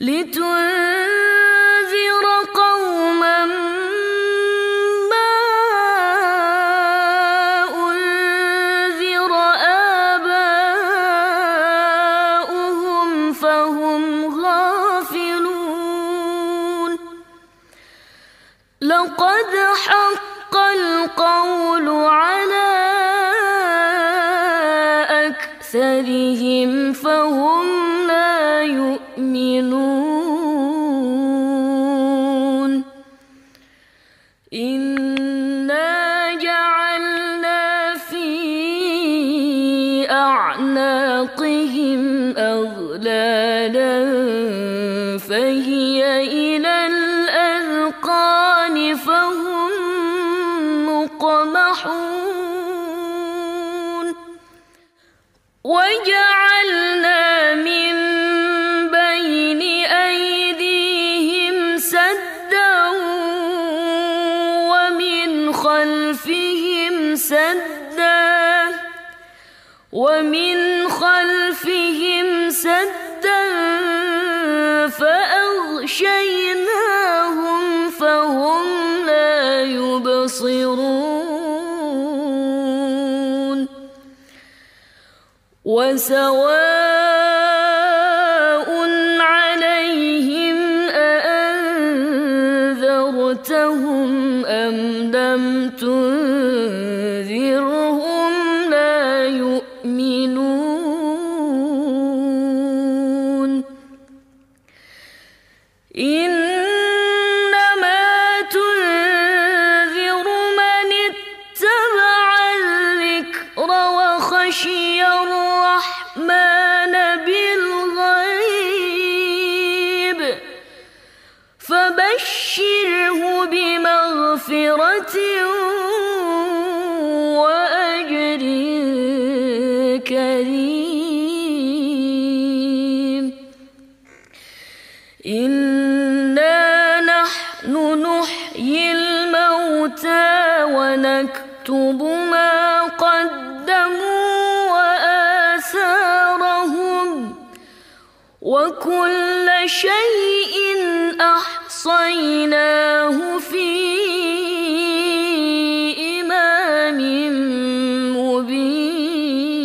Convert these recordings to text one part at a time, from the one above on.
لتنذر وجعلنا من بين أيديهم سدا ومن خلفهم سدا ومن خلفهم سدا فأغشينا وسواء شيء أحصيناه في إمام مبين.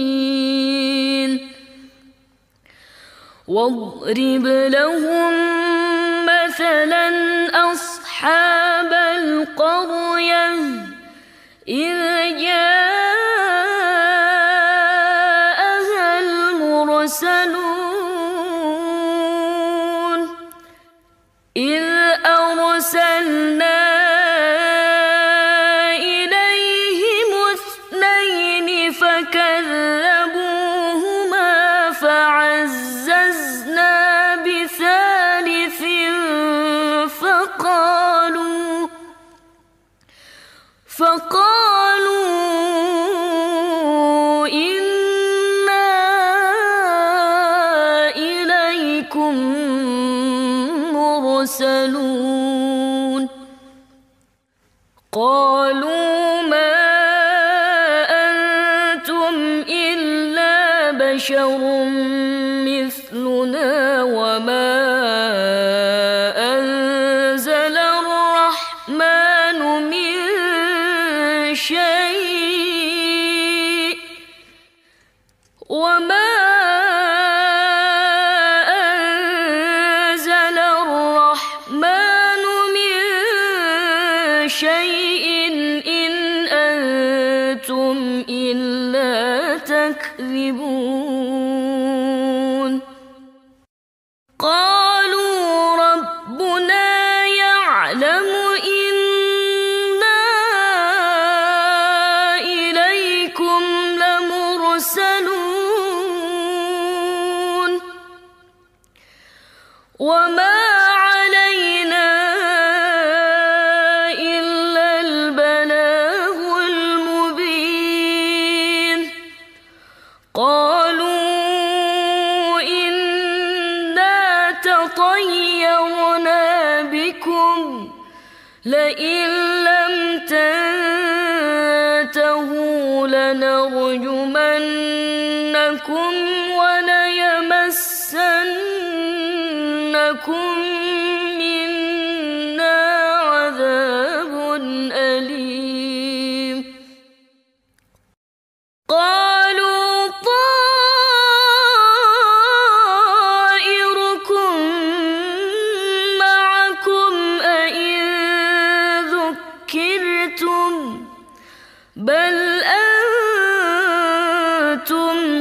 واضرب لهم مثلا أصحاب القرية إذ قالوا ما أنتم إلا بشر 我们啊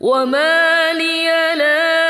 وما لي لا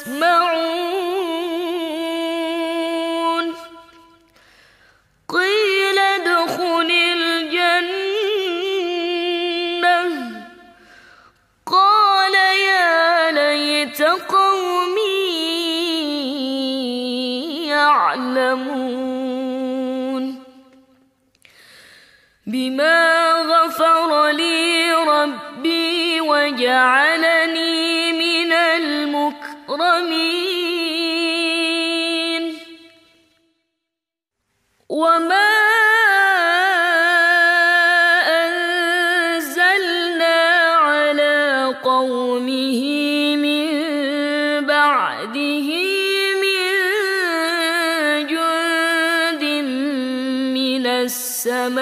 اسمع قومه من بعده من جند من السماء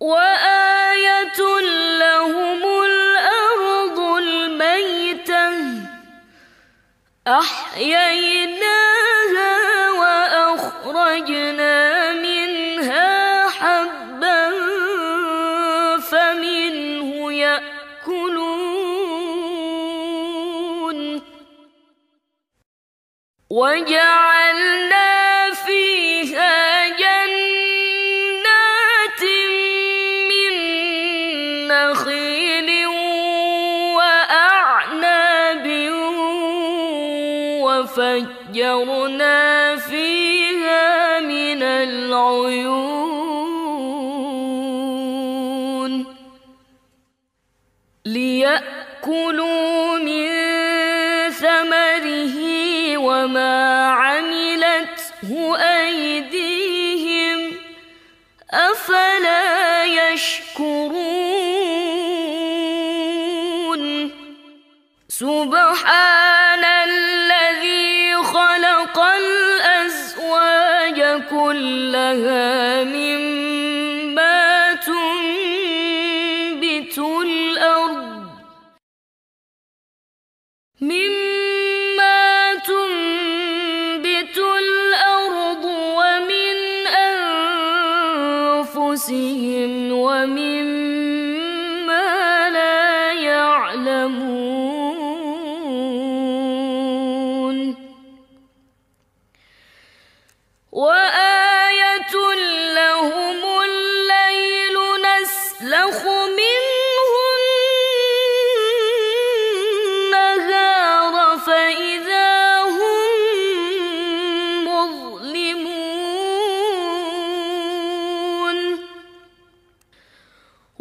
وآية لهم الأرض الميتة أحييناها وأخرجنا منها حبا فمنه يأكلون. وجعلنا ليأكلوا من ثمره وما عملته أيديهم أفلا يشكرون سبحان الذي خلق الأزواج كلها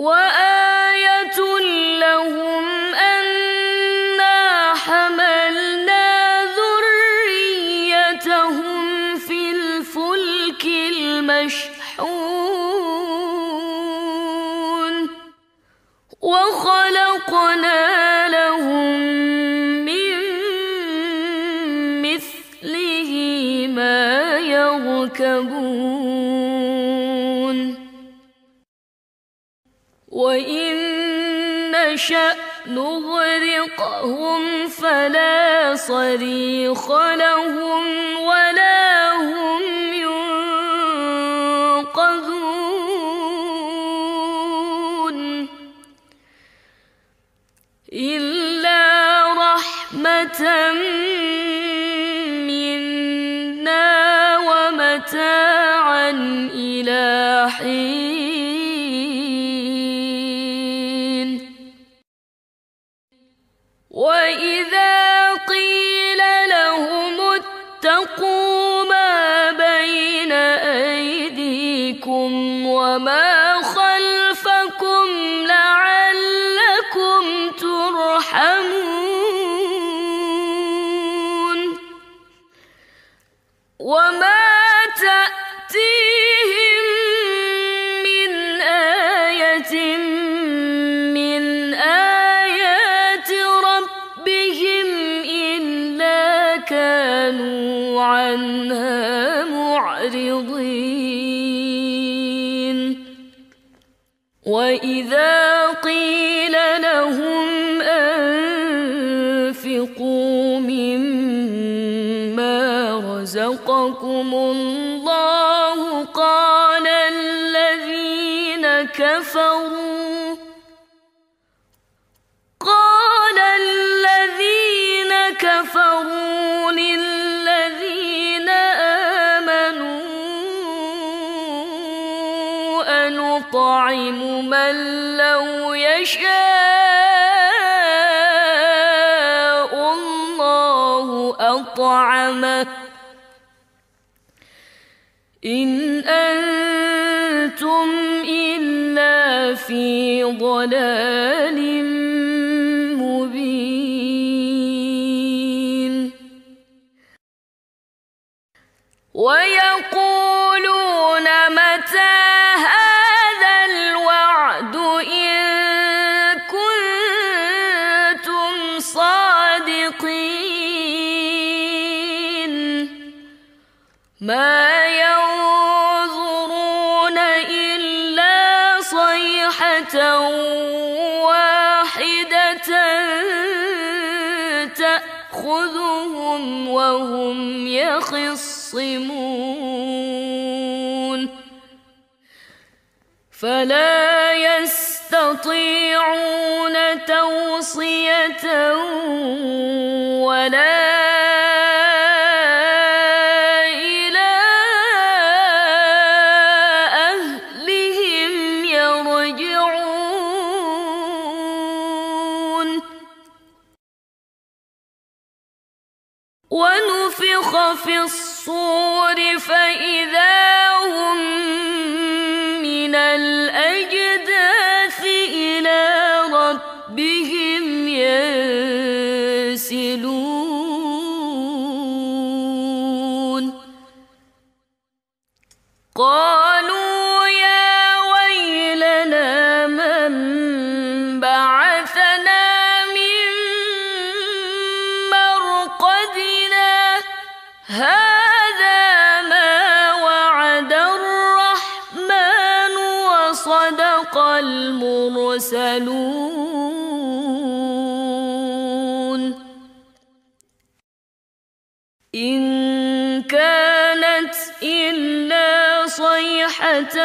وآية لهم نشأ نغرقهم فلا صريخ لهم ولا هم رزقكم الله قال الذين كفروا قال الذين كفروا للذين آمنوا أنطعم من لو يشاء الله إن أنتم إلا في ضلال مبين. ويقولون متى يخصمون فلا يستطيعون توصية ولا في الصور فإذا وصدق المرسلون. إن كانت إلا صيحة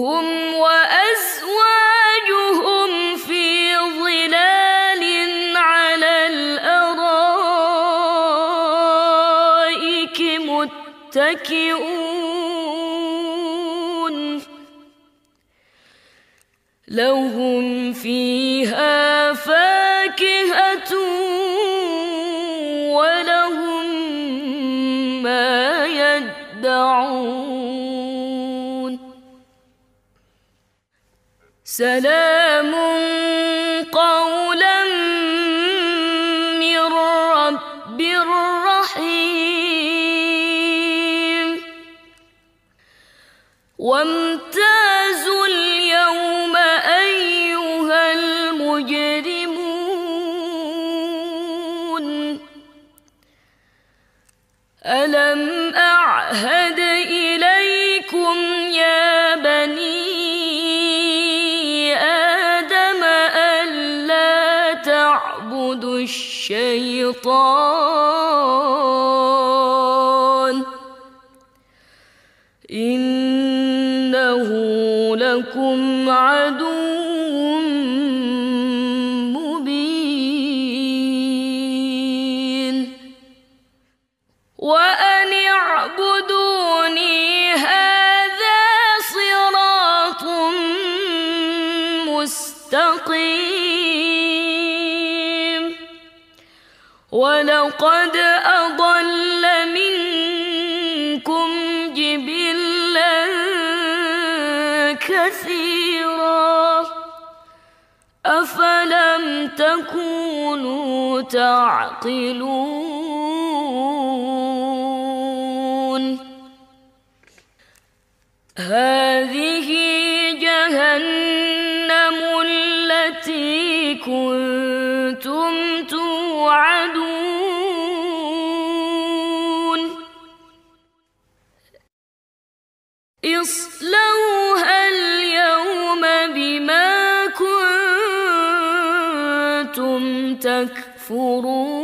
هم وأزواجهم في ظلال على الأرائك متكئون. لهم فيها سلام قولا من رب رحيم وامتازوا الشيطان كثيرا. أفلم تكونوا تعقلون؟ هذه جهنم التي كنتم توعدون. اصلوها اليوم بما كنتم تكفرون.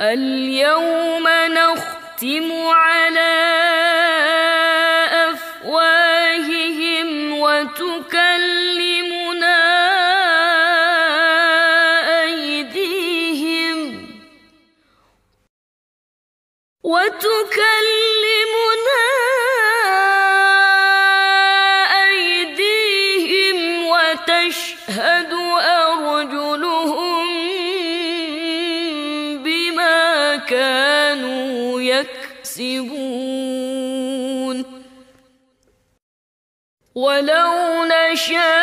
اليوم نختم على أفواههم وتكلم Yeah.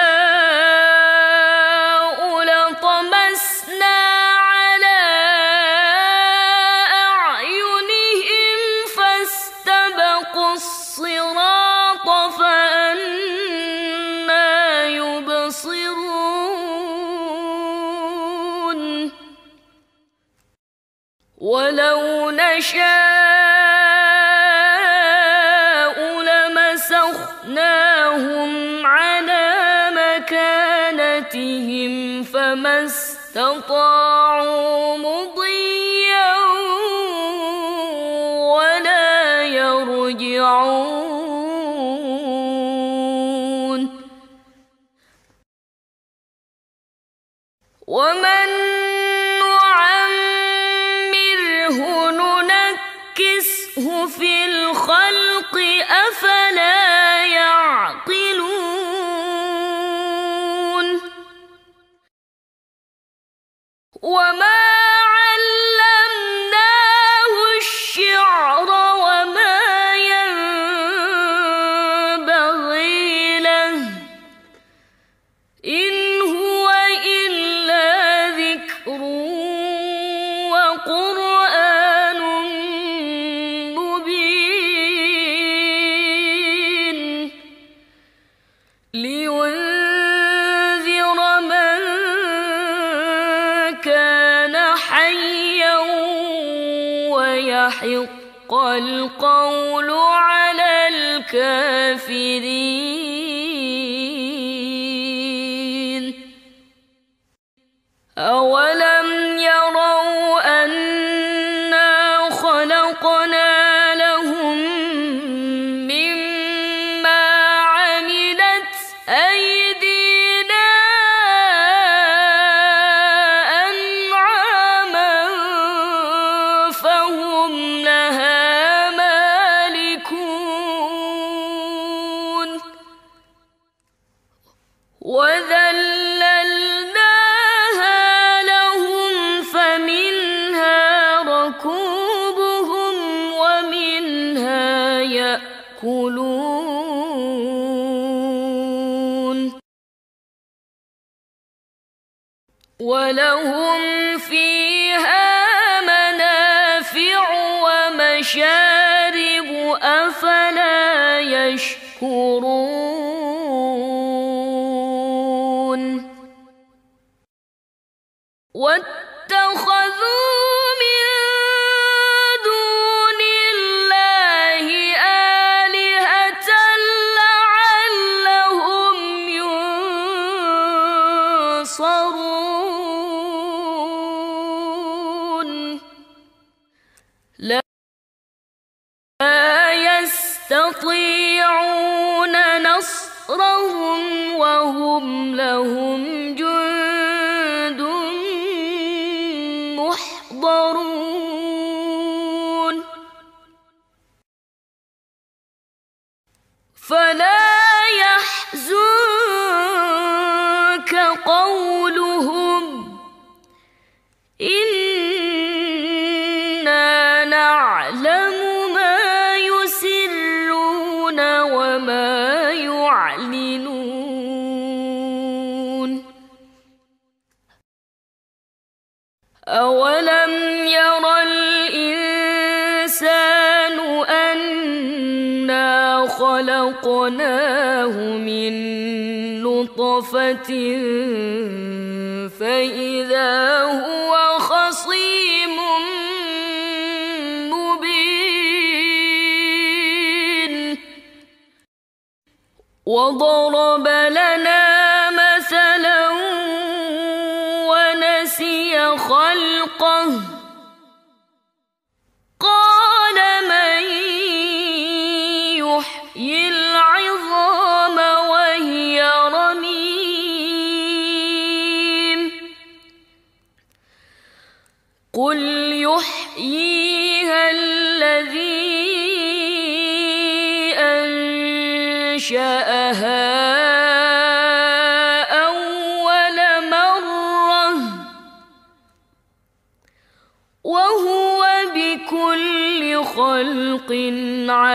ما استطاعوا وذل يستطيعون نصرهم وهم لهم جند محضرون. فلا خلقناه من نطفة فإذا هو خصيم مبين وضرب لنا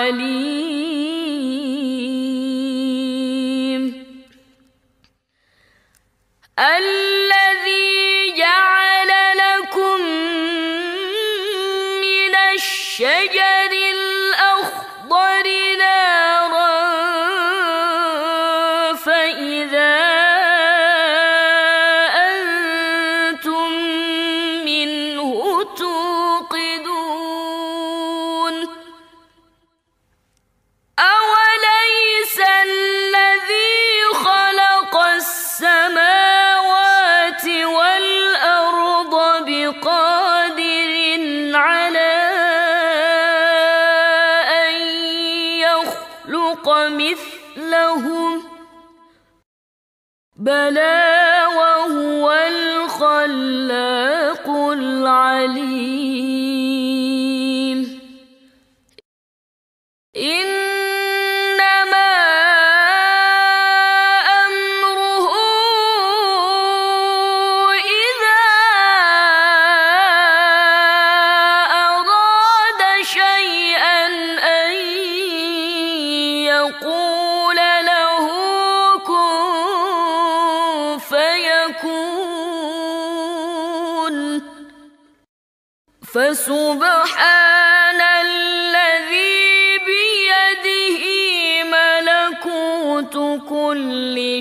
عليم بلى وهو الخلاق العليم.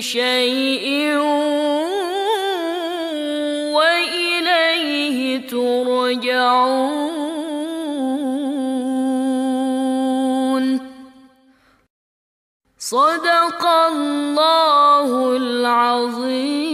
شيء وإليه ترجعون. صدق الله العظيم.